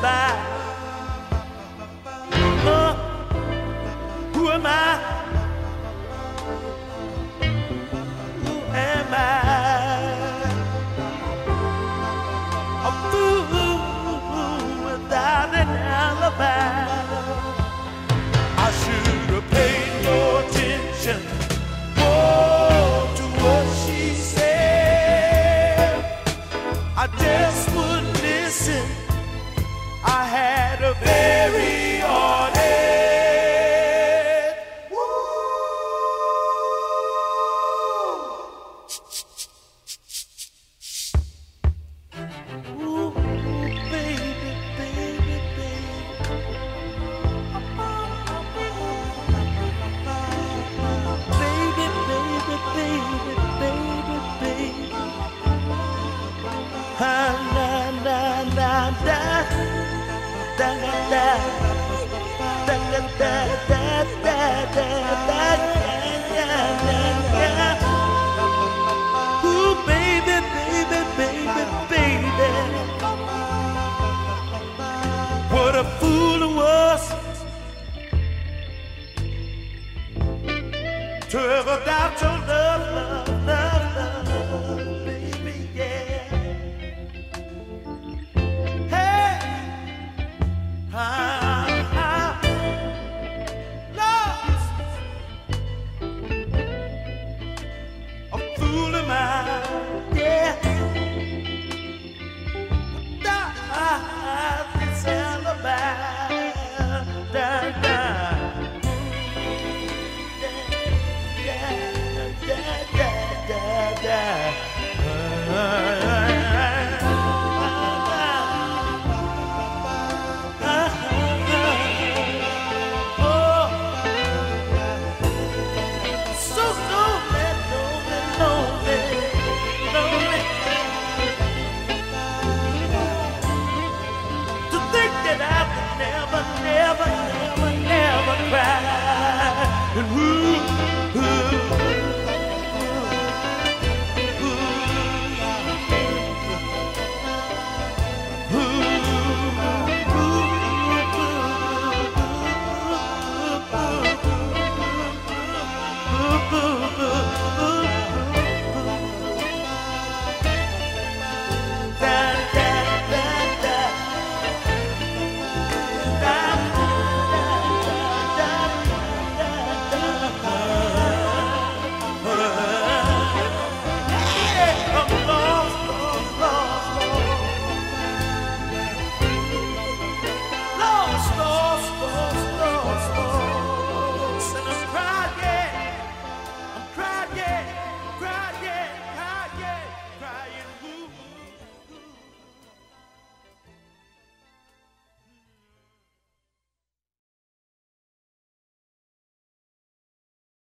by. Uh, who am I? Da, da. Da, summer.